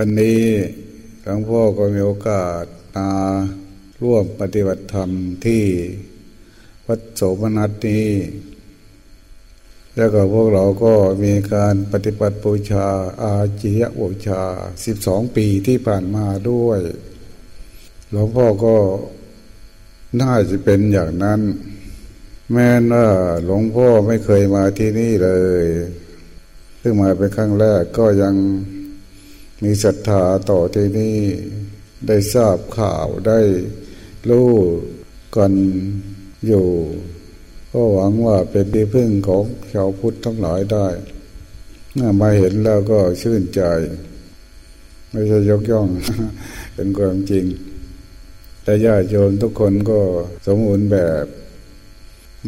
วันนี้หลวงพ่อก็มีโอกาสมาร่วมปฏิบัติธรรมที่วัดโสมนัสนี้ แล้วก็พวกเราก็มีการปฏิบัติบูชาอาจิยบูชาสิบสองปีที่ผ่านมาด้วย หลวงพ่อก็น่าจะเป็นอย่างนั้น แม้ว่าหลวงพ่อไม่เคยมาที่นี่เลย ซึ่งมาเป็นครั้งแรกก็ยัง มีศรัทธาต่อที่นี่ได้ทราบข่าวได้รู้กันอยู่ ก็หวังว่าเป็นที่พึ่งของชาวพุทธทั้งหลายได้เมื่อมาเห็นแล้วก็ชื่นใจ ไม่ใช่ยกย่อง เป็นความจริง แต่ญาติโยมทุกคนก็สมบูรณ์แบบ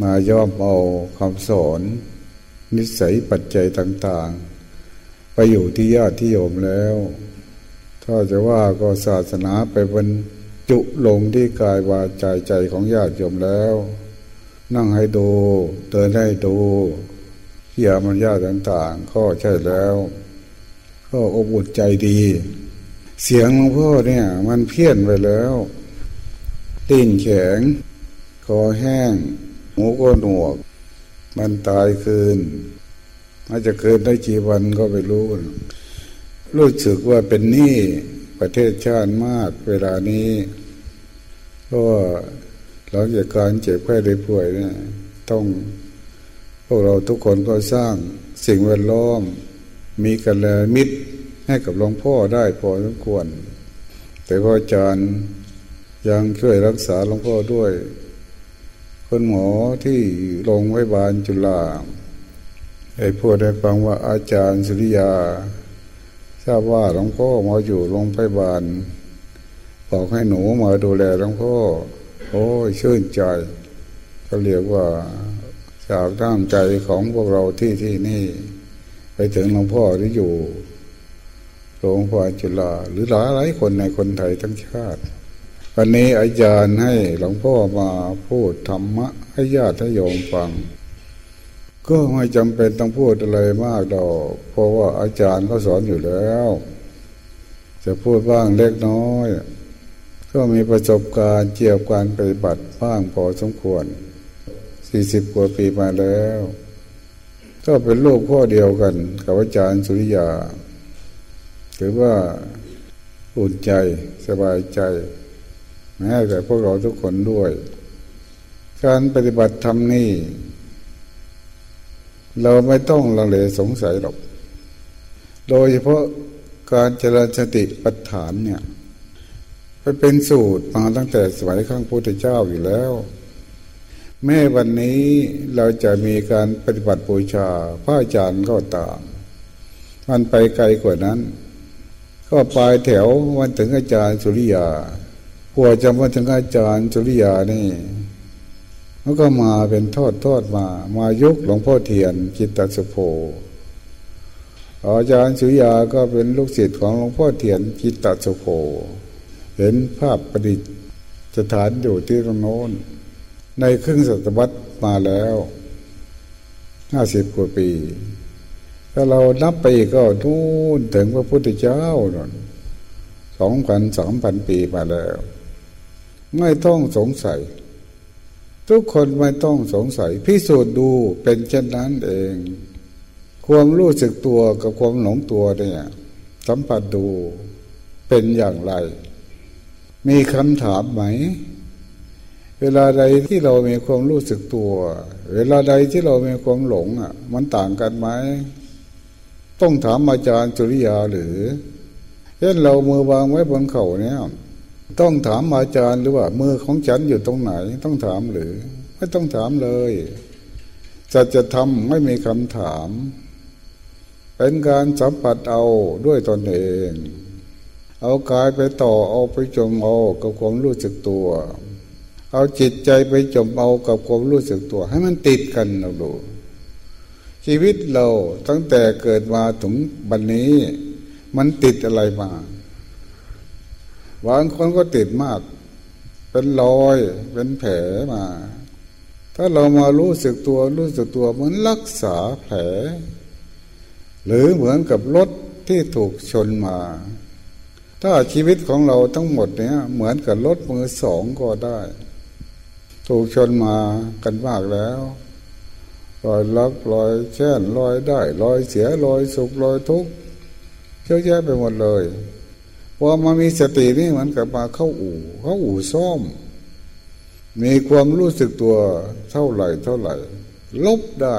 มาย่อมเอาคำสอน นิสัยปัจจัยต่าง ๆ ไปอยู่ที่ญาติที่โยมแล้ว ถ้าจะว่าก็ศาสนาไปบรรจุลงที่กายวาจาใจของญาติโยมแล้ว นั่งให้ดูเดินให้ดูเขี่ยมันญาติต่างๆ ก็ใช่แล้วก็อบอุ่นใจดี เสียงหลวงพ่อเนี่ย มันเพี้ยนไปแล้วตีนแข็งคอแห้ง หูก็หนวก มันตายคืน อาจจะเกิดได้กี่วันก็ไม่รู้ รู้สึกว่าเป็นหนี้ประเทศชาติมากเวลานี้เพราะว่าหลังจากการเจ็บแค่ได้ป่วยเนี่ยต้องพวกเราทุกคนก็สร้างสิ่งแวดล้อม มีกันแลมิตรให้กับหลวงพ่อได้พอสมควร แต่พออาจารย์ยังช่วยรักษาหลวงพ่อด้วย คนหมอที่โรงพยาบาลจุฬา ไอ้พูดให้ฟังว่าอาจารย์สุริยา ทราบว่าหลวงพ่อมาอยู่โรงพยาบาลบอกให้หนูมาดูแลหลวงพ่อ โอ้ยชื่นใจเขาเรียกว่าจากน้ำใจของพวกเราที่ที่นี่ ไปถึงหลวงพ่อที่อยู่โรงพยาบาลจุฬาหรือหลายหลายคนในคนไทยทั้งชาติ วันนี้อาจารย์ให้หลวงพ่อมาพูดธรรมะให้ญาติโยมฟัง ก็ไม่จำเป็นต้องพูดอะไรมากดอก เพราะว่าอาจารย์เขาสอนอยู่แล้ว จะพูดบ้างเล็กน้อย ก็มีประสบการณ์เกี่ยวกับการปฏิบัติบ้างพอสมควรสี่สิบกว่าปีมาแล้ว ก็เป็นลูกพ่อเดียวกัน กับอาจารย์สุริยาถือว่าอุ่นใจสบายใจแม้แต่พวกเราทุกคนด้วย การปฏิบัติธรรมนี่ เราไม่ต้องลังเลสงสัยหรอก โดยเฉพาะการเจริญสติปัฏฐานเนี่ยไปเป็นสูตรมาตั้งแต่สมัยข้างพุทธเจ้าอยู่แล้ว แม้วันนี้เราจะมีการปฏิบัติบูชาพระอาจารย์ก็ตาม มันไปไกลกว่านั้น ก็ปลายแถววันถึงอาจารย์สุริยาผัวจะมาถึงอาจารย์สุริยานี่ แล้วก็มาเป็นทอดทอดมา มายุคหลวงพ่อเทียนจิตตสุโภอาจารย์สุยาก็เป็นลูกศิษย์ของหลวงพ่อเทียนจิตตสุโภเห็นภาพประดิษฐานอยู่ที่ตรงโน้น ในครึ่งศตวรรษมาแล้วห้าสิบกว่าปี ถ้าเรานับไปก็นู่นถึงพระพุทธเจ้านนสองพันสามพันปีมาแล้ว ไม่ต้องสงสัย ทุกคนไม่ต้องสงสัย พิสูจน์ดูเป็นเช่นนั้นเอง ความรู้สึกตัวกับความหลงตัวเนี่ยสัมผัสดูเป็นอย่างไร มีคำถามไหม เวลาใดที่เรามีความรู้สึกตัว เวลาใดที่เรามีความหลงอะ มันต่างกันไหมต้องถามอาจารย์จุริยาหรือเช่นเรามือวางไว้บนเข่าเนี่ย ต้องถามอาจารย์หรือว่า มือของฉันอยู่ตรงไหน ต้องถามหรือ ไม่ต้องถามเลยจะจะทำไม่มีคำถาม เป็นการสัมผัสเอาด้วยตนเอง เอากายไปต่อเอาไปจมเอากับความรู้สึกตัว เอาจิตใจไปจมเอากับความรู้สึกตัว ให้มันติดกันเราดูชีวิตเราตั้งแต่เกิดมาถึงบันนี้ มันติดอะไรมา บางคนก็ติดมาก เป็นรอยเป็นแผลมา ถ้าเรามารู้สึกตัวรู้สึกตัวเหมือนรักษาแผล หรือเหมือนกับรถที่ถูกชนมา ถ้าชีวิตของเราทั้งหมดเนี้ยเหมือนกับรถมือสองก็ได้ ถูกชนมากันมากแล้วรอยลักรอยแช่นรอยได้รอยเสียรอยสุขรอยทุกข์เยอะแยะไปหมดเลย พอมามีสตินี่เหมือนกับมาเข้าอู่ เข้าอู่ซ่อม มีความรู้สึกตัวเท่าไหร่เท่าไหร่ ลบได้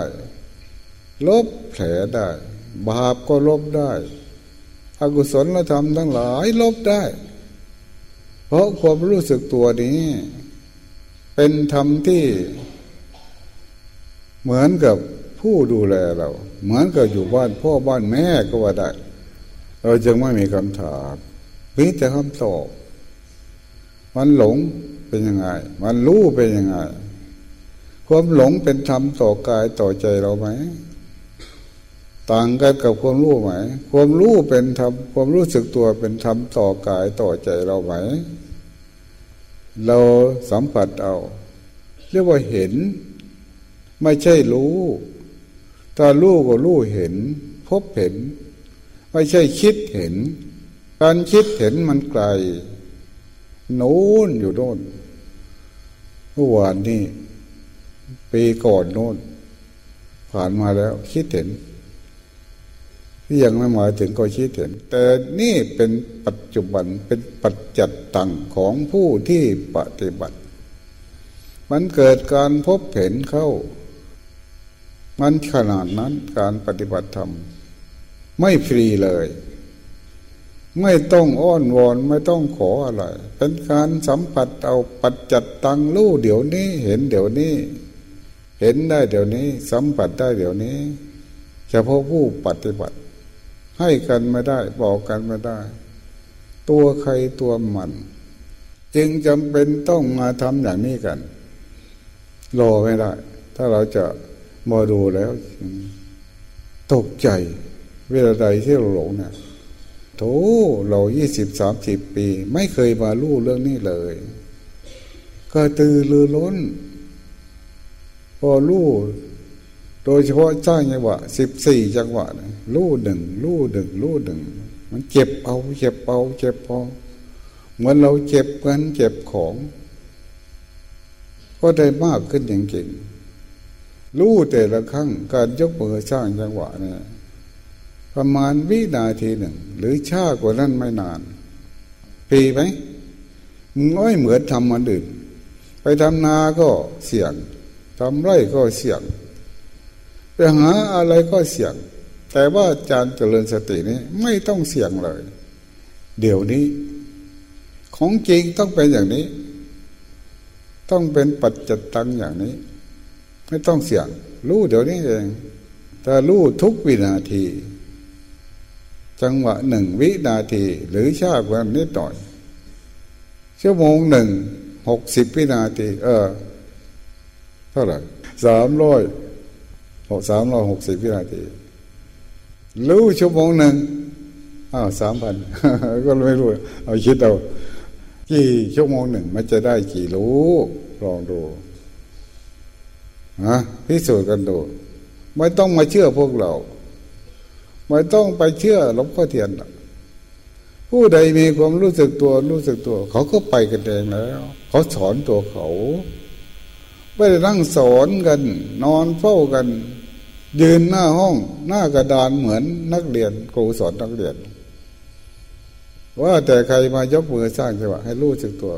ลบแผลได้ บาปก็ลบได้อกุศลเราทำทั้งหลายลบได้ เพราะความรู้สึกตัวนี้ เป็นธรรมที่ เหมือนกับผู้ดูแลเรา เหมือนกับอยู่บ้านพ่อบ้านแม่ก็ว่าได้ เราจึงไม่มีคำถาม มีแต่คำตอบ มันหลงเป็นยังไง มันรู้เป็นยังไง ความหลงเป็นธรรมต่อกายต่อใจเราไหม ต่างกันกับความรู้ไหม ความรู้เป็นธรรม ความรู้สึกตัวเป็นธรรมต่อกายต่อใจเราไหม เราสัมผัสเอา เรียกว่าเห็น ไม่ใช่รู้ถ้ารู้ก็รู้เห็น พบเห็น ไม่ใช่คิดเห็น การคิดเห็นมันไกลโน้นอยู่โน่นเมื่อวานนี้ปีก่อนโน่นผ่านมาแล้วคิดเห็นที่ยังไม่หมายถึงก็คิดเห็น แต่นี่เป็นปัจจุบันเป็นปัจจัดตังของผู้ที่ปฏิบัติ มันเกิดการพบเห็นเข้า มันขนาดนั้นการปฏิบัติธรรม ไม่ฟรีเลย ไม่ต้องอ้อนวอนไม่ต้องขออะไร เป็นการสัมผัสเอาปัจจัดตังรู้เดี๋ยวนี้เห็นเดี๋ยวนี้ เห็นได้เดี๋ยวนี้ สัมผัสได้เดี๋ยวนี้ เฉพาะผู้ปฏิบัติ ให้กันไม่ได้บอกกันไม่ได้ ตัวใครตัวมัน จึงจำเป็นต้องมาทำอย่างนี้กันรอไม่ได้ ถ้าเราจะมาดูแล้ว ตกใจเวลาใดที่เราหลงเนี่ย โธ่เรายี่สิบสามสิบปี ไม่เคยมาลู่เรื่องนี้เลย ก็ตือรือล้น พอลู่โดยเฉพาะจ้างจังหวะสิบสี่จังหวะลู่หนึ่งลู่หนึ่งลู่หนึ่งมันเจ็บเอาเจ็บเอาเจ็บพอเหมือนเราเจ็บเงินเจ็บของ ก็ได้มากขึ้นอย่างจริงลู่แต่ละครั้งการยกมือสร้างจังหวะเนี่ย ประมาณวินาทีหนึ่ง หรือช้ากว่านั้นไม่นานปีไหมมึงน้อยเหมือนทำมันอื่น ไปทำนาก็เสี่ยงทำไร่ก็เสี่ยงไปหาอะไรก็เสี่ยง แต่ว่าจารเจริญสตินี้ไม่ต้องเสี่ยงเลย เดี๋ยวนี้ ของจริงต้องเป็นอย่างนี้ ต้องเป็นปัจจตังอย่างนี้ ไม่ต้องเสี่ยง รู้เดี๋ยวนี้เองแต่รู้ทุกวินาที จังหวะหนึ่งวินาทีหรือช้ากว่านิดหน่อย ชั่วโมงหนึ่งหกสิบวินาที เออ เท่าไหร่สามร้อยหกสามร้อยหกสิบวินาทีรู้ชั่วโมงหนึ่งอ้าวสามพันก็ไม่รู้ เอาคิดเอากี่ชั่วโมงหนึ่งมันจะได้กี่รู้ลองดูนะพิสูจน์กันดู ไม่ต้องมาเชื่อพวกเรา ไม่ต้องไปเชื่อหลวงพ่อเทียนผู้ใดมีความรู้สึกตัวรู้สึกตัว เขาก็ไปกันเองแล้วเขาสอนตัวเขา ไม่ได้นั่งสอนกัน นอนเฝ้ากัน ยืนหน้าห้อง หน้ากระดานเหมือนนักเรียนครูสอนนักเรียน ว่าแต่ใครมายกมือสร้างจังหวะให้รู้สึกตัว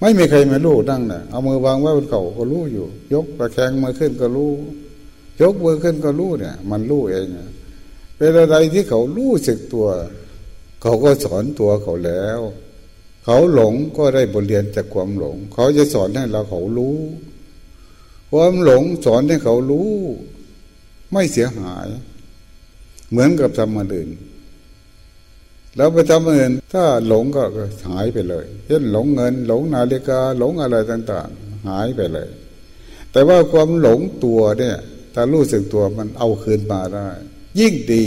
ไม่มีใครมารู้นั่งนะเอามือวางไว้บนเข่าก็รู้อยู่ ยกตะแคงมือขึ้นก็รู้ยกมือขึ้นก็รู้เนี่ย มันรู้เอง เป็นอะไรที่เขารู้สึกตัว เขาก็สอนตัวเขาแล้ว เขาหลงก็ได้บทเรียนจากความหลง เขาจะสอนให้เราเขารู้ ความหลงสอนให้เขารู้ ไม่เสียหาย เหมือนกับทำมาดื่นแล้วไปทำอื่นถ้าหลงก็หายไปเลยเช่นหลงเงิน หลงนาฬิกาหลงอะไรต่าง ๆ หายไปเลย แต่ว่าความหลงตัวเนี่ยถ้ารู้สึกตัวมันเอาคืนมาได้ ยิ่งดี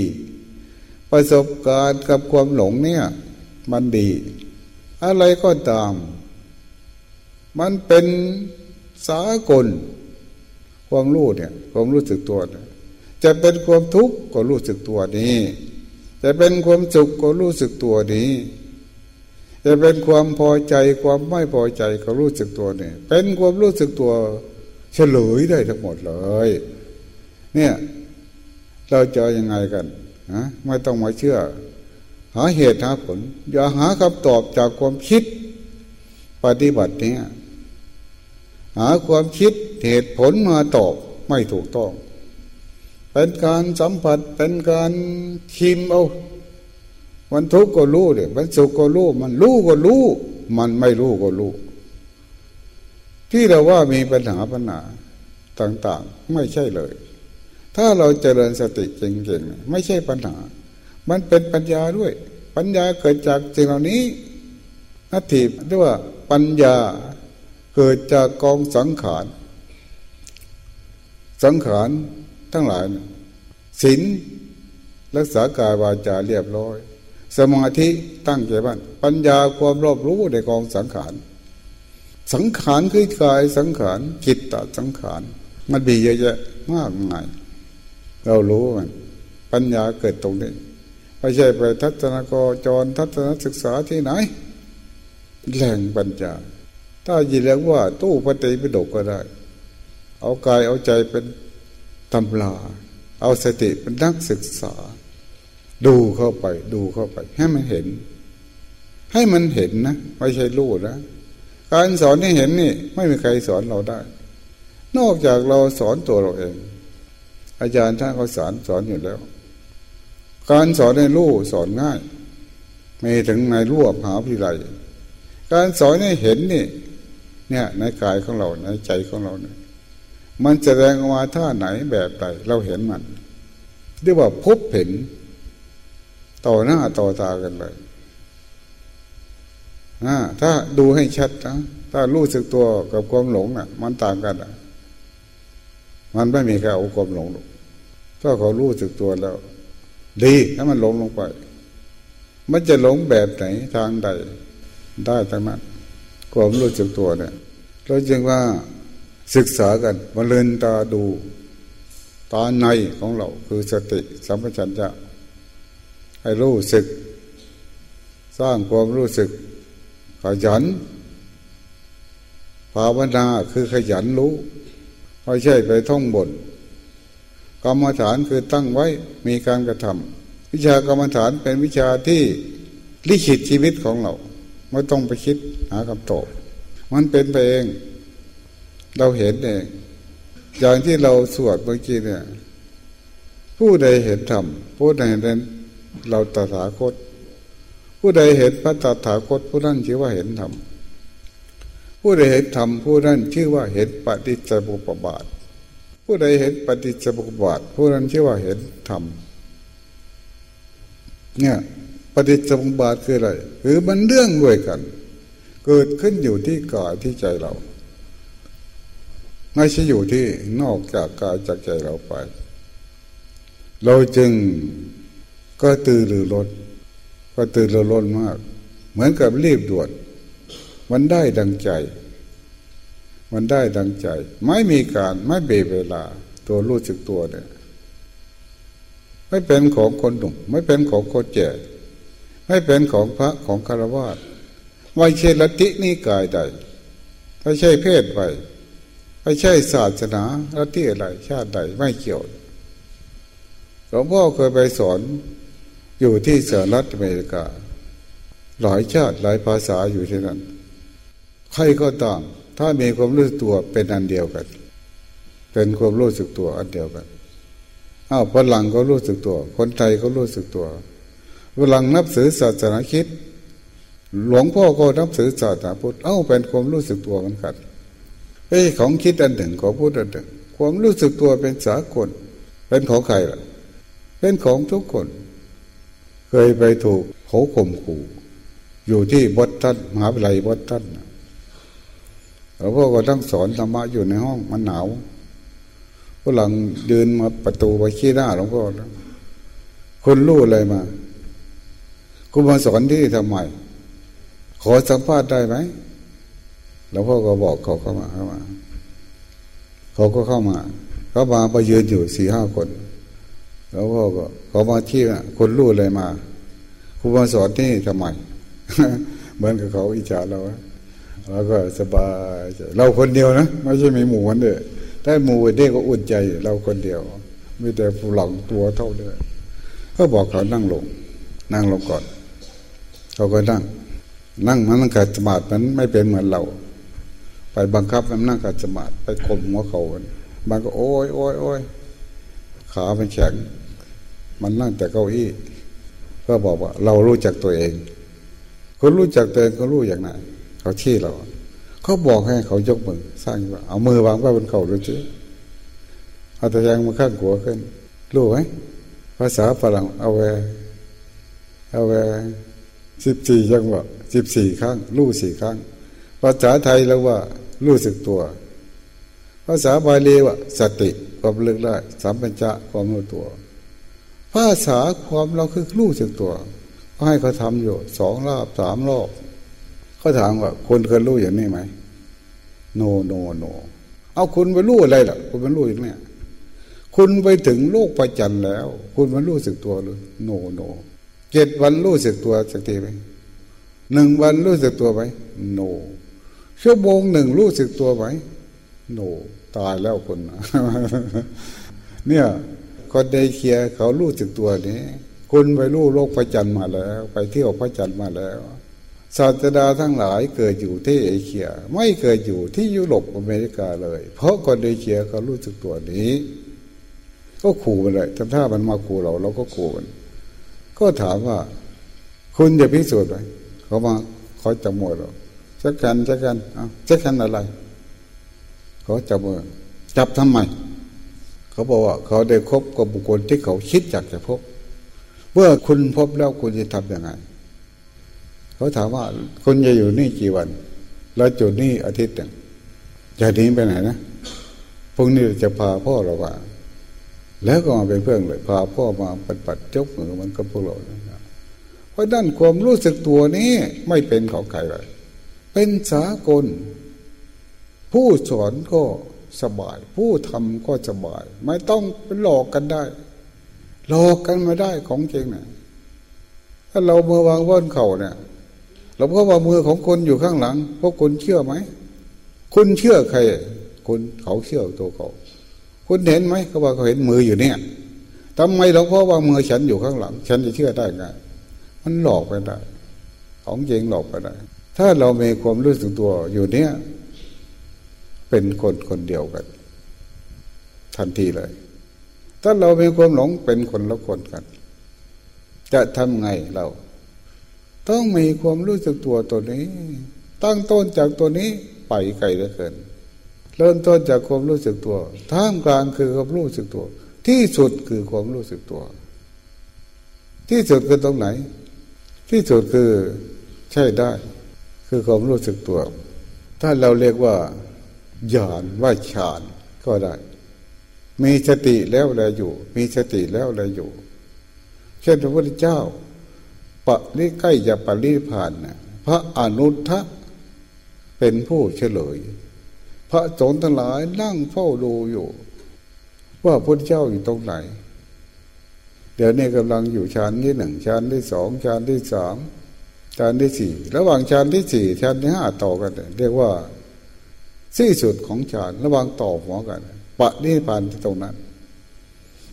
ประสบการณ์กับความหลงเนี่ย มันดี อะไรก็ตาม มันเป็นสากล ความรู้เนี่ย ความรู้สึกตัวเนี่ยจะเป็นความทุกข์ก็รู้สึกตัวนี้ จะเป็นความสุขก็รู้สึกตัวนี้ จะเป็นความพอใจความไม่พอใจก็รู้สึกตัวนี่เป็นความรู้สึกตัวเฉลยได้ทั้งหมดเลย เนี่ย เราจะยังไงกันนะไม่ต้องมาเชื่อ หาเหตุหาผล อย่าหาคำตอบจากความคิดปฏิบัติเนี่ยหาความคิดเหตุผลมาตอบไม่ถูกต้อง เป็นการสัมผัสเป็นการชิมเอามันทุกข์ก็รู้เดี๋ยมันสุขก็รู้มันรู้ก็รู้ มันไม่รู้ก็รู้ที่เราว่ามีปัญหาปัญหาต่าง ๆ ไม่ใช่เลย ถ้าเราเจริญสติจริงๆไม่ใช่ปัญหา มันเป็นปัญญาด้วย ปัญญาเกิดจากสิ่งเหล่านี้นัตถิเรียกว่าปัญญาเกิดจากกองสังขาร สังขารทั้งหลายศีลรักษากายวาจาเรียบร้อย สมาธิตั้งใจบ้านปัญญาความรอบรู้ในกองสังขาร สังขารคือกายสังขารจิตตสังขาร มันมีเยอะแยะมากมาย เรารู้มันปัญญาเกิดตรงนี้ไม่ใช่ไปทัศนกรจรทัศนศึกษาที่ไหนแหล่งปัญญา ถ้ายินเรียกว่า ตู้ปฏิปิฎกก็ได้ เอากายเอาใจเป็นตำราเอาสติเป็นนักศึกษา ดูเข้าไป ดูเข้าไป ให้มันเห็น ให้มันเห็นนะไม่ใช่รู้นะการสอนให้เห็นนี่ ไม่มีใครสอนเราได้ นอกจากเราสอนตัวเราเอง อาจารย์ท่านเขาสอนสอนอยู่แล้ว การสอนให้รู้สอนง่าย ไม่ถึงในรวบหาพิไรการสอนให้เห็นนี่ เนี่ยในกายของเราในใจของเราเนี่ยมันแสดงออกมาท่าไหนแบบใดเราเห็นมันเรียกว่าพบเห็น ต่อหน้าต่อตากันเลยถ้าดูให้ชัดนะถ้ารู้สึกตัวกับความหลงนะ่ะ มันต่างกันอะ มันไม่มีใครเอาความหลงหรอก ถ้าเขารู้สึกตัวแล้ว ดีถ้ามันหลงลงไป มันจะหลงแบบไหนทางใด ได้ทั้งนั้นความรู้สึกตัวเนี่ยเราจึงว่าศึกษากันมาเลินตาดูตาในของเราคือสติสัมปชัญญะให้รู้สึก สร้างความรู้สึก ขยันภาวนาคือขยันรู้ไม่ใช่ไปท่องบท กรรมฐานคือตั้งไว้มีการกระทำวิชากรรมฐานเป็นวิชาที่ลิขิตชีวิตของเราไม่ต้องไปคิดหาคำตอบมันเป็นไปเอง เราเห็นเองอย่างที่เราสวดเมื่อกี้เนี่ย ผู้ใดเห็นธรรมผู้ใดเห็นเราตถาคต ผู้ใดเห็นพระตถาคต ผู้นั้นชื่อว่าเห็นธรรมผู้ใดเห็นธรรมผู้นั้นชื่อว่าเห็นปฏิจจบุปบาท ผู้ใดเห็นปฏิจจบุปบาทผู้นั้นชื่อว่าเห็นธรรมเนี่ยปฏิจจบุปบาทคืออะไรคือมันเรื่องด้วยกัน เกิดขึ้นอยู่ที่กายที่ใจเรา ไม่ใช่อยู่ที่นอกจากกายจากใจเราไป เราจึงก็ตื่นหรือลดก็ตื่นหรือลดมาก เหมือนกับรีบด่วนมันได้ดังใจ มันได้ดังใจ ไม่มีการไม่เบเวลา ตัวรู้สึกตัวเนี่ยไม่เป็นของคนหนุ่มไม่เป็นของคนแก่ไม่เป็นของพระของคารวะไม่ใช่ลัทธินิกายใดไม่ใช่เพศไปไม่ใช่ศาสนาลัทธิอะไร ชาติใดไม่เกี่ยวหลวงพ่อเคยไปสอนอยู่ที่สหรัฐอเมริกา หลายชาติหลายภาษาอยู่ที่นั่นใครก็ตาม ถ้ามีความรู้สึกตัวเป็นอันเดียวกัน เป็นความรู้สึกตัวอันเดียวกันอ้าวฝรั่งก็รู้สึกตัว คนไทยก็รู้สึกตัวฝรั่งนับถือศาสนาคิด หลวงพ่อก็นับถือศาสนาพุทธเอ้าเป็นความรู้สึกตัวเหมือนกันไม่ใช่ของคิดอันหนึ่งของพูดอันหนึ่งความรู้สึกตัวเป็นสากล เป็นของใครล่ะ เป็นของทุกคน เคยไปถูกเขาข่มขู่ อยู่ที่บอสตันมหาวิทยาลัยบอสตัน แล้วพ่อก็ต้องสอนธรรมะอยู่ในห้องมันหนาวผู้หลังเดินมาประตูไปขี้หน้าหลวงพ่อคนรู้อะไรมากูมาสอนที่ทำไมขอสัมภาษณ์ได้ไหมหลวงพ่อก็บอกเขาเข้ามาเข้ามา เขาก็เข้ามาเขามาไปยืนอยู่สี่ห้าคนแล้วพ่อก็เขามาที่คนรู้อะไรมาครูมาสอนที่ทำไมเหมือนกับเขาอิจฉาเรา แล้วก็สบายเราคนเดียวนะไม่ใช่มีหมู่คนเดียวถ้าหมู่เด็กก็อุ่นใจเราคนเดียวมีแต่ผู้หลังตัวเท่าเดิมก็บอกเขานั่งลง นั่งลงก่อนเขาก็นั่ง นั่งมันนั่งกัดสมาธิมันไม่เป็นเหมือนเรา ไปบังคับมันนั่งกัดสมาธิไปข่มหัวเขามันก็โอ้ยโอ้ยโอ้ยขาเป็นแข็งมันนั่งแต่เก้าอี้ ก็บอกว่า เรารู้จักตัวเองคนรู้จักตัวเองเขารู้อย่างไหน เขาชี้เรา เขาบอกให้เขายกมือสร้างว่าเอามือวางไว้บนเข่าดูจิเอาตะยังมาข้างหัวขึ้นรู้ไหมภาษาฝรั่งเอาแวเอาแวสิบสี่จังหวะสิบสี่ครั้งรู้สี่ครั้ง ภาษาไทยเราว่า รู้สึกตัว ภาษาบาลีว่าสติความเลือกได้สัมปัญญะความรู้ตัว ภาษาความเราคือรู้สึกตัว ก็ให้เขาทำอยู่สองรอบสามรอบ เขาถามว่าคนเคยรู้อย่างนี้ไหมโนโนโนเอาคุณไปรู้อะไรล่ะ คุณไปรู้อย่างนี้คุณไปถึงโลกประจันแล้ว คุณมันรู้สึกตัวหรือโนโนเจ็ดวันรู้สึกตัวสักทีไหมหนึ่งวันรู้สึกตัวไหมโนชั่วโมงหนึ่งรู้สึกตัวไหมโนตายแล้วคนเนี่ยคนในเคียเขารู้สึกตัวนี้ คุณไปรู้โลกพระจันทร์มาแล้ว ไปเที่ยวพระจันทร์มาแล้ว ศาสดาทั้งหลายเกิดอยู่ที่เอเชีย ไม่เกิดอยู่ที่ยุโรปอเมริกาเลย เพราะคนเอเชียเขารู้สึกตัวนี้ ก็ขู่มันเลยถ้ามันมาขู่เราเราก็ขู่มันก็ถามว่า คุณจะพิสูจน์ไหมเขามาเขาจะมวยเราจะกันจะกันเอาจะกันอะไรเขาจับมือจับทำไมเขาบอกว่าเขาได้คบกับบุคคลที่เขาคิดอยากจะพบ เมื่อคุณพบแล้วคุณจะทำยังไง เขาถามว่าคุณจะอยู่นี่กี่วันแล้วจุดนี้อาทิตย์หนึ่งจะหนีไปไหนนะพวกนี้จะพาพ่อเราว่าแล้วก็มาเป็นเพื่อนเลยพาพ่อมาปัดปัดจกมือมันก็พวกเราเพราะด้านความรู้สึกตัวนี้ไม่เป็นของใครเลย เป็นสากล ผู้สอนก็สบาย ผู้ทำก็สบาย ไม่ต้องเป็นหลอกกันได้ หลอกกันม่ได้ของจริงนะถ้าเราเมื่อวางว่นเข่าเนี่ย เราก็ว่ามือของคนอยู่ข้างหลัง พวกคุณเชื่อไหม คุณเชื่อใครคุณเขาเชื่อตัวเขา คุณเห็นไหมเขาว่าเขาเห็นมืออยู่เนี่ยทำไมหลวงพ่อว่ามือฉันอยู่ข้างหลัง ฉันจะเชื่อได้ไงมันหลอกไปได้ ของจริงหลอกไปได้ ถ้าเรามีความรู้สึกตัวอยู่เนี่ย เป็นคนคนเดียวกัน ทันทีเลย ถ้าเรามีความหลงเป็นคนละคนกัน จะทำไงเรา ต้องมีความรู้สึกตัวตัวนี้ ตั้งต้นจากตัวนี้ไปไกลเหลือเกิน เริ่มต้นจากความรู้สึกตัว ท่ามกลางคือความรู้สึกตัว ที่สุดคือความรู้สึกตัว ที่สุดคือตรงไหน ที่สุดคือใช่ได้ คือความรู้สึกตัว ถ้าเราเรียกว่าญาณว่าฌานก็ได้ มีสติแล้วแลอยู่ มีสติแล้วแลอยู่ เช่นพระพุทธเจ้า ปะนี่ใกล้จะปริพานนะพระอนุทะเป็นผู้เฉลย พระสงฆ์ทั้งหลายนั่งเฝ้าดูอยู่ ว่าพระเจ้าอยู่ตรงไหน เดี๋ยวนี้กำลังอยู่ชั้นที่หนึ่งชั้นที่สองชั้นที่สามชั้นที่สี่ระหว่างชั้นที่สี่ชั้นที่ห้าต่อกัน เรียกว่าที่สุดของฌานระหว่างต่อหัวกันปะนิพพานที่ตรงนั้น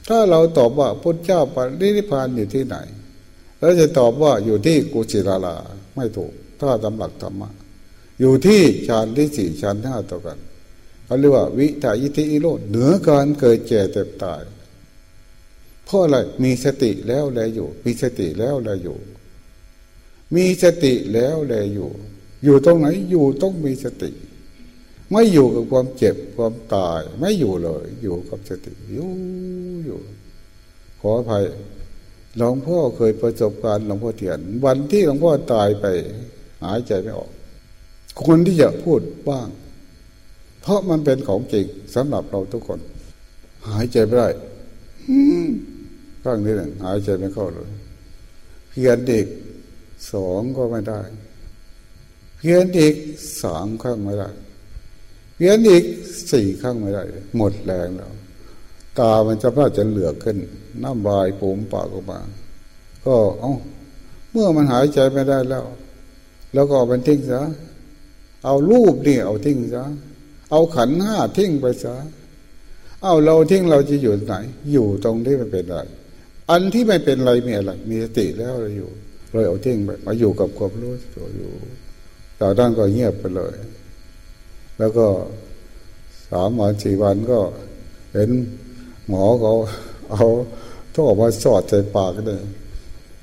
ถ้าเราตอบว่าพุทธเจ้าปะนิพพานอยู่ที่ไหน แล้วจะตอบว่าอยู่ที่กุจิราลา ไม่ถูก ถ้าตำหลักธรรมะ อยู่ที่ฌานที่สี่ฌานห้าต่อกันเขาเรียกว่า วิทายิธิอิโลดเหนือการเกิดเจ็บเจ็บตาย เพราะอะไรมีสติแล้วแลอยู่ มีสติแล้วแลอยู่ มีสติแล้วแลอยู่ อยู่ตรงไหนอยู่ต้องมีสติ ไม่อยู่กับความเจ็บความตาย ไม่อยู่เลย อยู่กับสติอยู่อยู่ขออภัย หลวงพ่อเคยประสบการณ์หลวงพ่อเทียน วันที่หลวงพ่อตายไป หายใจไม่ออกคนที่จะพูดบ้าง เพราะมันเป็นของจริงสำหรับเราทุกคน หายใจไม่ได้ข้างนี้หนึ่งหายใจไม่เข้าเลยเพียนเด็กสองก็ไม่ได้ เพียนอีกสามครั้งไม่ได้ เพียนอีกสี่ครั้งไม่ได้ หมดแรงแล้ว ตามันจะพลาดจะเหลือขึ้น น้ำบายปูมปากออกมา ก็เอ้าเมื่อมันหายใจไม่ได้แล้ว แล้วก็เอาไปทิ้งซะเอารูปนี่เอาทิ้งซะเอาขันห้าทิ้งไปซะเอาเราทิ้งเราจะอยู่ไหน อยู่ตรงที่มันเป็นอะไรอันที่ไม่เป็นอะไรมีอะไร มีสติแล้วเราอยู่เลยเอาทิ้งไปมาอยู่กับความรู้ตัวอยู่ตาด้านก็เงียบไปเลย แล้วก็สามวันสี่วันก็เห็นหมอเขา เอาท่อมาสอดใส่ปากเลย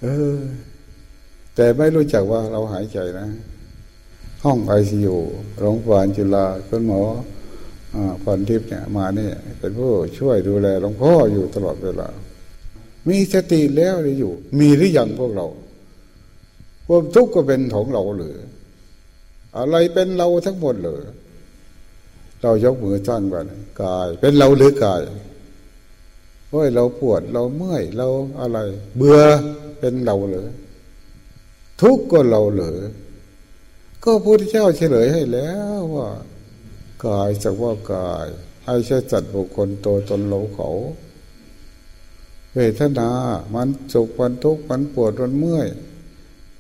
เออ แต่ไม่รู้จักว่าเราหายใจนะ ห้องไอซียูโรงพยาบาลจุฬาคุณหมอพรทิพย์เนี่ยมาเนี่ยเป็นผู้ช่วยดูแลหลวงพ่ออยู่ตลอดเวลา มีสติแล้วหรืออยู่ มีหรือยังพวกเราความทุกข์ก็เป็นของเราหรือ อะไรเป็นเราทั้งหมดเลยเรายกมือสร้างกันกาย เป็นเราหรือกาย โอ้ยเราปวดเราเมื่อยเราอะไร เบื่อเป็นเราหรือทุกข์ก็เราหรือก็พระพุทธเจ้าเฉลยให้แล้วว่ากายสักว่ากายให้ใช่จัดบุคคลโตตนเราเขาเวทนา มันสุขมันทุกข์มันปวดมันเมื่อย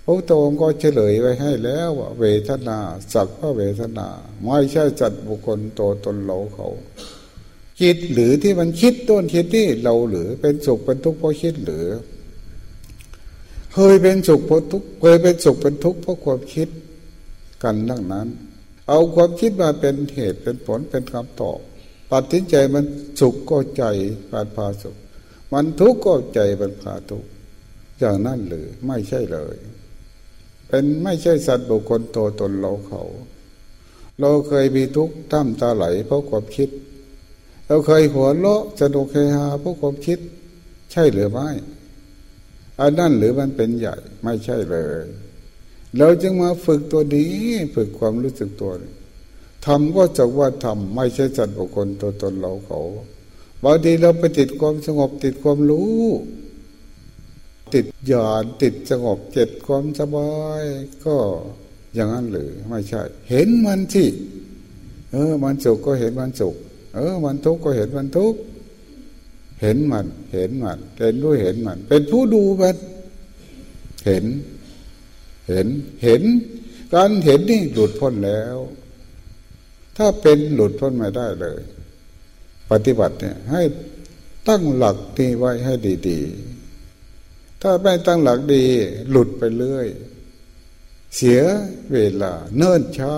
พระตองก็เฉลยไว้ให้แล้วว่าเวทนา สักว่าเวทนา ไม่ใช่จัดบุคคลโตตนเราเขา คิดหรือที่มันคิดต้นคิดนี่เราหรือเป็นสุขเป็นทุกข์เพราะคิดหรือ เคยเป็นสุขเพราะทุกข์เคยเป็นสุขเป็นทุกข์เพราะความคิดกันดังนั้น เอาความคิดมาเป็นเหตุเป็นผลเป็นคำตอบตัดสินใจมันสุขก็ใจการพาสุข มันทุกข์ก็ใจมันพาทุกข์อย่างนั้นหรือไม่ใช่เลย เป็นไม่ใช่สัตว์บุคคลโตตนเราเขา เราเคยมีทุกข์ตั้มตาไหลเพราะความคิด เราเคยหัวเราะสนุกเฮฮาเพราะความคิด ใช่หรือไม่อันนั้นหรือมันเป็นใหญ่ไม่ใช่เลย เราจึงมาฝึกตัวนี้ฝึกความรู้สึกตัวทำก็จะว่าทำไม่ใช่สัตว์บุคคลตัวตนเราเขาบางทีเราไปติดความสงบติดความรู้ ติดหยาดติดสงบเจ็ดความสบาย ก็อย่างนั้นหรือไม่ใช่ เห็นมันสิเออมันสุขก็เห็นมันสุข เออ มันทุกข์ก็เห็นมันทุกข์เห็นมัน เห็นมันเห็นด้วยเห็นมัน เป็นผู้ดูมันเห็น เห็นเห็น การเห็นนี่หลุดพ้นแล้ว ถ้าเป็นหลุดพ้นไม่ได้เลย ปฏิบัติเนี่ยให้ตั้งหลักนี่ไว้ให้ดีๆ ถ้าไม่ตั้งหลักดี หลุดไปเรื่อย เสียเวลา เนิ่นช้า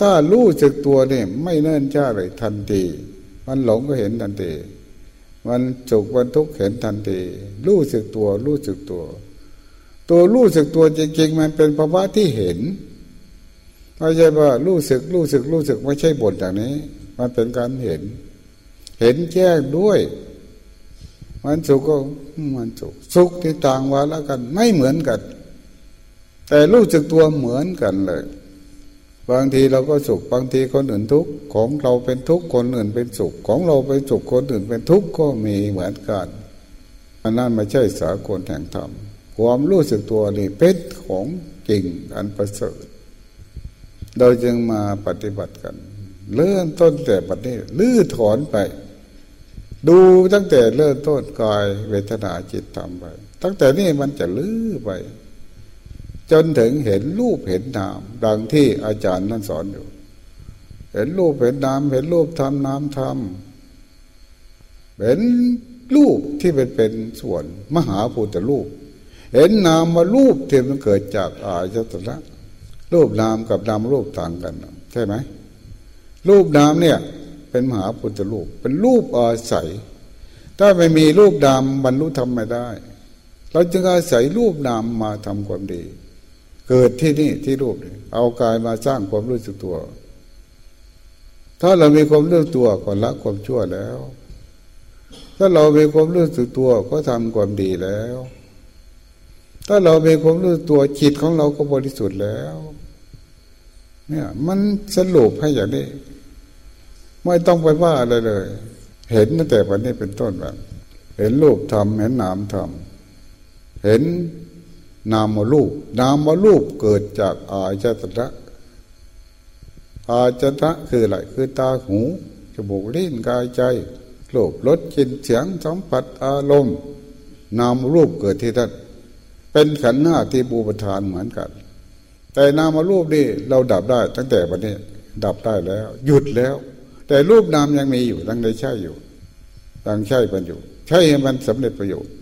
ถ้ารู้จึกตัวเนี่ยไม่เนิ่นช้าเลยทันที มันหลงก็เห็นทันที มันจุกมันทุกข์เห็นทันที รู้สึกตัว รู้สึกตัว ตัวรู้สึกตัวจริงๆ มันเป็นภาวะที่เห็นไม่ใช่ว่ารู้สึกรู้สึกรู้สึกไม่ใช่บทอย่างนี้ มันเป็นการเห็น เห็นแจ้งด้วย มันสุขก็มันสุขสุขที่ต่างวาละกัน ไม่เหมือนกัน แต่รู้สึกตัวเหมือนกันเลย บางทีเราก็สุขบางทีคนอื่นทุกข์ของเราเป็นทุกข์คนอื่นเป็นสุขของเราเป็นสุขคนอื่นเป็นทุกข์ก็มีเหมือนกันอันนั้นไม่ใช่สากลแห่งธรรมความรู้สึกตัวนี่เป็นของจริงอันประเสริฐเราจึงมาปฏิบัติกัน เริ่มต้นแต่ปัจนี้ลื้อถอนไป ดูตั้งแต่เริ่มต้นกายเวทนาจิตทำไป ตั้งแต่นี้มันจะลื้อไป จนถึงเห็นรูปเห็นนาม ดังที่อาจารย์นั่นสอนอยู่ เห็นรูปเห็นนาม เห็นรูปทำนามทำเห็นรูปที่เป็นเป็นส่วนมหาภูตรูป เห็นนามมารูปที่มันเกิดจากอายตนะรูปนามกับนามรูปต่างกันใช่ไหมรูปนามเนี่ย เป็นมหาพุทธรูป เป็นรูปอาศัย ถ้าไม่มีรูปนามบรรลุธรรมไม่ได้ เราจึงอาศัยรูปนามมาทำความดี เกิดที่นี่ที่รูปเอากายมาสร้างความรู้สึกตัว ถ้าเรามีความรู้สึกตัวก็ละความชั่วแล้ว ถ้าเรามีความรู้สึกตัวก็ทำความดีแล้ว ถ้าเรามีความรู้สึกตัวจิตของเราก็บริสุทธิ์แล้ว เนี่ยมันสรุปให้อย่างนี้ ไม่ต้องไปว่าอะไรเลย เห็นตั้งแต่วันนี้เป็นต้นแบบ เห็นรูปทำเห็นนามทำเห็น นามรูป นามรูปเกิดจากอาจตระอาจตระคืออะไรคือตาหูจมูกลิ้นกายใจโลภรสกินเสียงสัมผัสอารมณ์ นามรูปเกิดที่ท่านเป็นขันธ์หน้าที่บูปทานเหมือนกัน แต่นามรูปนี่เราดับได้ตั้งแต่วันนี้ดับได้แล้ว หยุดแล้ว แต่รูปนามยังมีอยู่ยังได้ใช่อยู่ยังใช่เป็นอยู่ ใช่ให้มันสำเร็จประโยชน์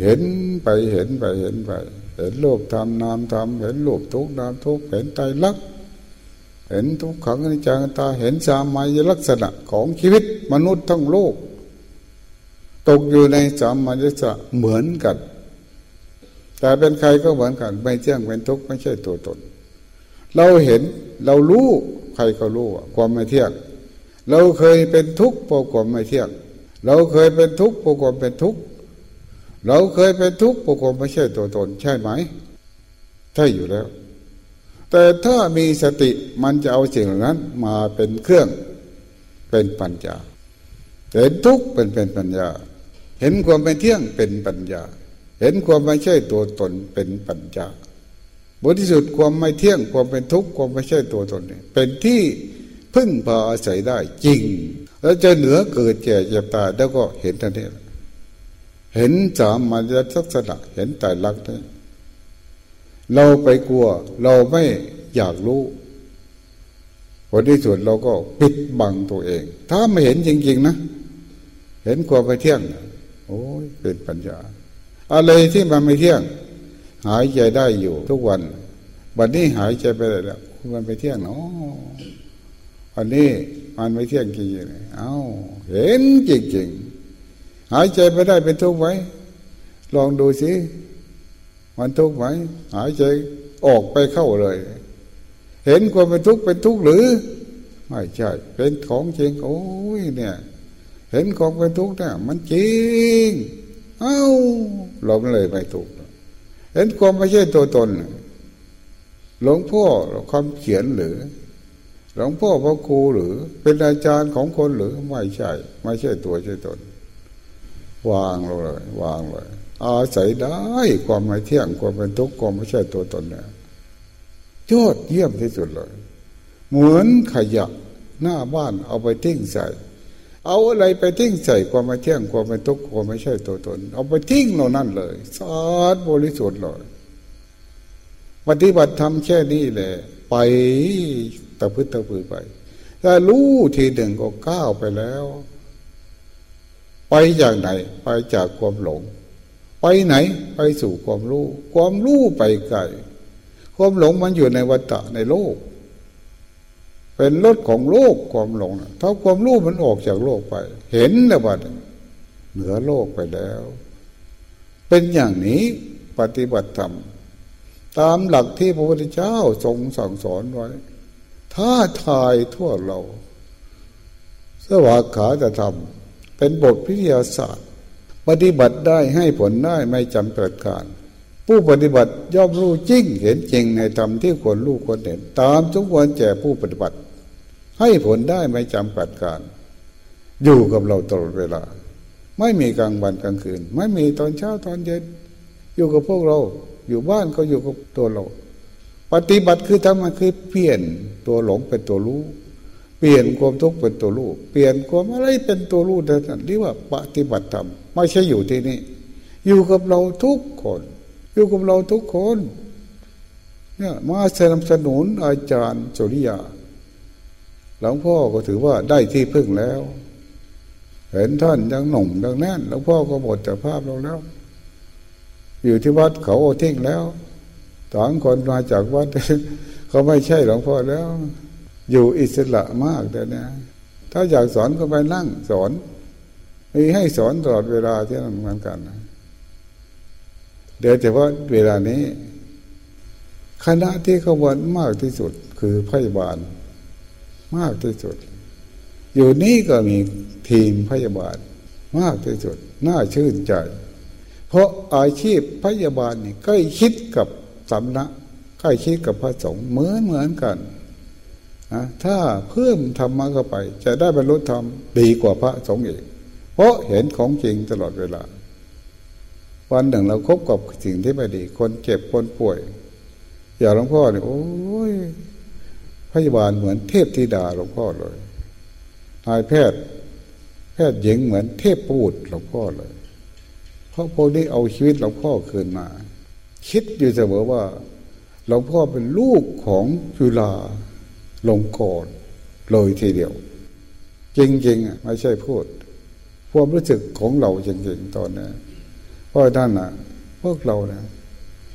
เห็นไปเห็นไปเห็นไป เห็นโลกทำนามทำเห็นโลกทุกนามทุกเห็นใจลัก เห็นทุกขังในจังตาเห็นสามัญลักษณะของชีวิตมนุษย์ทั้งโลก ตกอยู่ในสามัญลักษณะเหมือนกัน แต่เป็นใครก็เหมือนกัน ไม่เที่ยงเป็นทุกข์ไม่ใช่ตัวตน เราเห็นเรารู้ใครก็รู้ความไม่เที่ยงเราเคยเป็นทุกข์เพราะความไม่เที่ยง เราเคยเป็นทุกข์เพราะความเป็นทุกข์ เราเคยเป็นทุกข์ปกติไม่ใช่ตัวตน ใช่ไหม ใช่อยู่แล้ว แต่ถ้ามีสติมันจะเอาสิ่งเหล่านั้นมาเป็นเครื่องเป็นปัญญาเห็นทุกข์เป็นเป็นปัญญา เห็นความเป็นเที่ยงเป็นปัญญา เห็นความไม่ใช่ตัวตนเป็นปัญญาบทที่สุดความไม่เที่ยงความเป็นทุกข์ความไม่ใช่ตัวตนเป็นที่พึ่งพาอาศัยได้จริง แล้วจะเหนือเกิดแก่เจ็บตายแล้วก็เห็นทันที เห็นสามัญลักษณะ เห็นแต่ลักษณ์เราไปกลัว เราไม่อยากรู้ผลที่สุดเราก็ปิดบังตัวเอง ถ้าไม่เห็นจริง ๆ นะ เห็นความไม่เที่ยง โอ้ยเป็นปัญญา อะไรที่มันไม่เที่ยง หายใจได้อยู่ ทุกวัน วันนี้หายใจไปแล้วมันไม่เที่ยงเนาะวันนี้มันไม่เที่ยงจริงๆเอ้าเห็นจริงๆ หายใจไม่ได้เป็นทุกข์ไหมลองดูสิมันทุกข์ไหมหายใจออกไปเข้าเลย เห็นความเป็นทุกข์เป็นทุกข์หรือ ไม่ใช่ เป็นของจริงโอ้ยเนี่ย เห็นของเป็นทุกข์เนี่ยมันจริง เอ้าเราเลยไม่ถูกเห็นความไม่ใช่ตัวตนหลวงพ่อคำเขียนหรือ หลวงพ่อพระครูหรือ เป็นอาจารย์ของคนหรือ ไม่ใช่ ไม่ใช่ตัวใช่ตน วางเลย วางเลย อาศัยได้ความไม่เที่ยงความเป็นทุกข์ความไม่ใช่ตัวตนเนี่ยยอดเยี่ยมที่สุดเลย เหมือนขยะหน้าบ้านเอาไปทิ้งใส่เอาอะไรไปทิ้งใส่ความไม่เที่ยงความเป็นทุกข์ความไม่ใช่ตัวตน เอาไปทิ้งเรานั่นเลยสะอาดบริสุทธิ์เลยปฏิบัติทำแค่นี้แหละ ไปตะพื้นตะพือไปถ้ารู้ทีหนึ่งก็ก้าวไปแล้ว ไปจากไหน ไปจากความหลง ไปไหน ไปสู่ความรู้ ความรู้ไปไกล ความหลงมันอยู่ในวัฏฏะในโลก เป็นรถของโลกความหลงถ้าความรู้มันออกจากโลกไป เห็นแล้วว่าเหนือโลกไปแล้ว เป็นอย่างนี้ปฏิบัติธรรมตามหลักที่พระพุทธเจ้าทรงสั่งสอนไว้ ถ้าทายทั่วเรา สวากขาจะทำ เป็นบทวิทยาศาสตร์ ปฏิบัติได้ให้ผลได้ไม่จำเป็ดการผู้ปฏิบัติย่อมรู้จริงเห็นจริงในธรรมที่ควรรู้ควรเห็น ตามทุกวันแก่ผู้ปฏิบัติ ให้ผลได้ไม่จำกัดการ อยู่กับเราตลอดเวลา ไม่มีกลางวันกลางคืน ไม่มีตอนเช้าตอนเย็น อยู่กับพวกเรา อยู่บ้านก็อยู่กับตัวเรา ปฏิบัติคือทำมาคือเปลี่ยนตัวหลงเป็นตัวรู้ ปลี่ยนความทุกข์เป็นตัวรู้เปลี่ยนความอะไรเป็นตัวรู้นั่นเรียกว่าปฏิบัติธรรมไม่ใช่อยู่ที่นี่ อยู่กับเราทุกคน อยู่กับเราทุกคนเนี่ยมาสนับสนุนอาจารย์สุริยาหลวงพ่อก็ถือว่าได้ที่พึ่งแล้ว เห็นท่านยังหนุ่มยังแน่นหลวงพ่อก็หมดจากภาพเราแล้ว อยู่ที่วัดเขาโอทิ้งแล้วสองคนมาจากวัดเขาไม่ใช่หลวงพ่อแล้ว อยู่อิสระมากแต่เนี่ยถ้าอยากสอนก็ไปนั่งสอนมีให้สอนตลอดเวลาที่นั่นเหมือนกันนะเดี๋ยวแต่ว่าเวลานี้ คณะที่ขบวนมากที่สุดคือพยาบาล มากที่สุด อยู่นี่ก็มีทีมพยาบาล มากที่สุด น่าชื่นใจ เพราะอาชีพพยาบาลนี่ใกล้คิดกับสำนักใกล้คิดกับพระสงฆ์เหมือนเหมือนกัน นะถ้าเพิ่มธรรมะเข้าไป จะได้บรรลุธรรมดีกว่าพระสงฆ์อีกเพราะเห็นของจริงตลอดเวลา วันหนึ่งเราคบกับสิ่งที่ไม่ดี คนเจ็บคนป่วย อย่าหลวงพ่อเนี่ยโอ้ยพยาบาลเหมือนเทพธิดาหลวงพ่อเลยนายแพทย์ แพทย์หญิงเหมือนเทพปูดหลวงพ่อเลย เพราะพวกนี้เอาชีวิตหลวงพ่อคืนมา คิดอยู่เสมอว่าหลวงพ่อเป็นลูกของจุฬา ลงกรเลยทีเดียว จริงๆอะไม่ใช่พูด ความรู้สึกของเราจริงๆตอนนี้เพราะด้านน่ะ พวกเราเนี่ย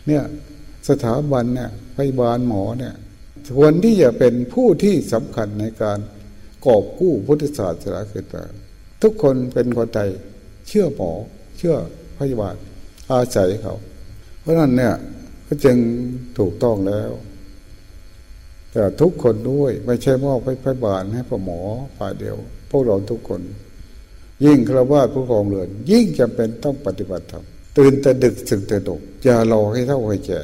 เนี่ยสถาบันเนี่ยพยาบาลหมอเนี่ยควรที่จะเป็นผู้ที่สำคัญในการกอบกู้พุทธศาสนาขึ้นมาทุกคนเป็นคนไทยเชื่อหมอ เชื่อพยาบาลอาศัยเขา เพราะนั้นเนี่ยก็จึงถูกต้องแล้ว แต่ทุกคนด้วยไม่ใช่มอบให้พยาบาลให้พ่อหมอฝ่ายเดียว พวกเราทุกคน ยิ่งคราวาสผู้ครองเรือน ยิ่งจำเป็นต้องปฏิบัติธรรมตื่นแต่ดึกสึกแต่ดกอย่ารอให้เท่าให้แก่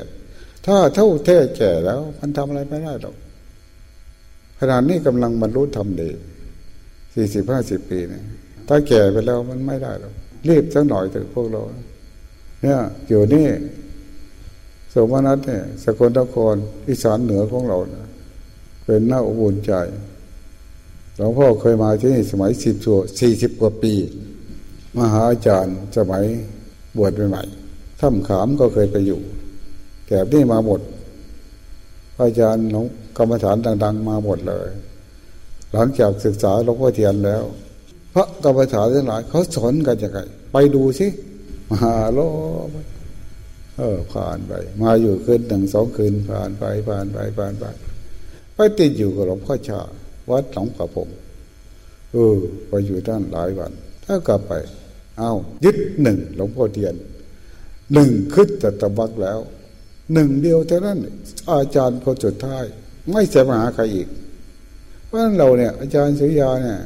ถ้าเท่าแท้แก่แล้ว มันทำอะไรไม่ได้หรอกขนาดนี้กำลังบรรลุธรรมดีสี่สิบห้าสิบปีเนี่ยถ้าแก่ไปแล้วมันไม่ได้หรอกรีบสักหน่อยถึงพวกเรา เนี่ยอยู่นี่สมนัตเนี่ยสกลนครอีสานเหนือของเรานะ เป็นหน้าอบอุ่นใจหลวงพ่อเคยมาที่นี่สมัยสิบชั่วสี่สิบกว่าปี มหาอาจารย์สมัยบวชใหม่ๆถ้ำขามก็เคยไปอยู่แถบนี่มาหมดอาจารย์ของกรรมฐานดังๆ มาหมดเลย หลังจากศึกษาหลวงพ่อเทียนแล้ว พระกรรมฐานทั้งหลายเขาสอนกันยังไงไปดูสิมาโลเออผ่านไป มาอยู่คืนหนึ่งสองคืนผ่านไปผ่านไปผ่านไป ไปติดอยู่กับหลวงพ่อชา วัดหลวงประพงเออไปอยู่ด้านหลายวัน ถ้ากลับไป เอายึดหนึ่งหลวงพ่อเทียนหนึ่งขึ้นแต่ตะบักแล้ว หนึ่งเดียวเท่านั้น อาจารย์คนสุดท้าย ไม่จะมาหาใครอีก เพราะนั้นเราเนี่ย อาจารย์สุยาเนี่ย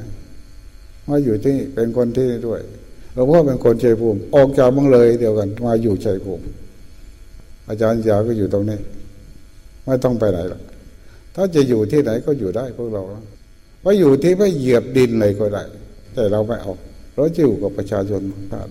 มาอยู่ที่เป็นคนที่นี่ด้วยหลวงพ่อเป็นคนชัยภูมิออกจากมังเลยเดียวกัน มาอยู่ชัยภูมิอาจารย์ยาก็อยู่ตรงนี้ ไม่ต้องไปไหนหรอก ถ้าจะอยู่ที่ไหนก็อยู่ได้พวกเราไปอยู่ที่ไม่เหยียบดินเลยก็ได้ แต่เราไม่เอา เราจะอยู่กับประชาชนท่าน